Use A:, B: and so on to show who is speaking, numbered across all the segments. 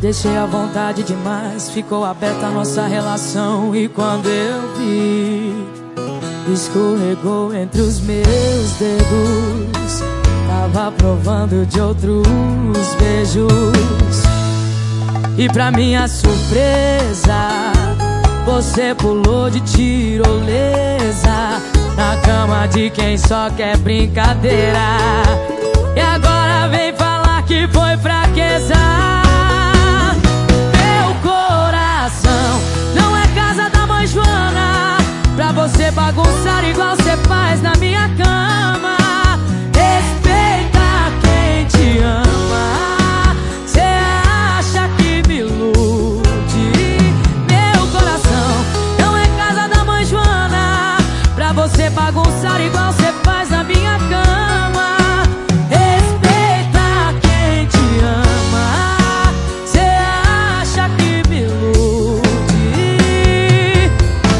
A: deixei à vontade demais. Ficou aberta a nossa relação. E quando eu vi, escorregou entre os meus dedos. Tava provando de outros beijos. E pra minha surpresa, você pulou de tirolesa na cama de quem só quer brincadeira. E agora vem falar que foi fraqueza. Bagunçar igual você faz na minha cama. Respeita quem te ama. Você acha que me ilude?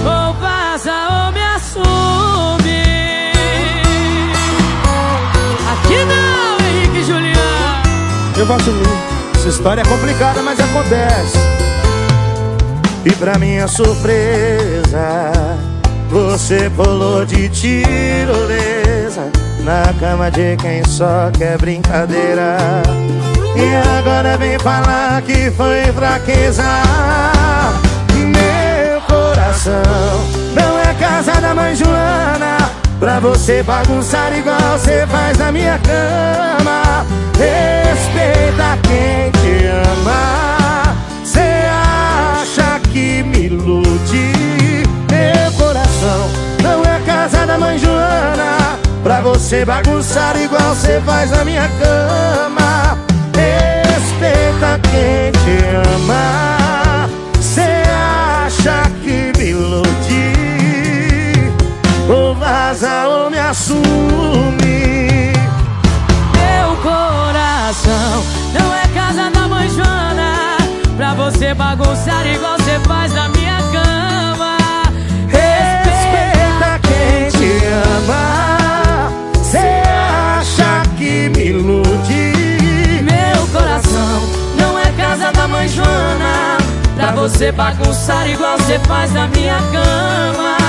A: Ou vaza ou me assume. Aqui não, Henrique Juliano.
B: Eu vou assumir. Essa história é complicada, mas acontece. E pra minha surpresa você pulou de tirolesa Na cama de quem só quer brincadeira. E agora vem falar que foi fraqueza. Meu coração não é casa da mãe Joana. Pra você bagunçar igual você faz na minha cama. Respeita quem você bagunçar igual você faz na minha cama. Respeita quem te ama. Cê acha que me iludi Ou vaza ou me assume.
A: Meu coração não é casa da mãe Joana. Pra você bagunçar igual você faz na minha você bagunçar igual você faz na minha cama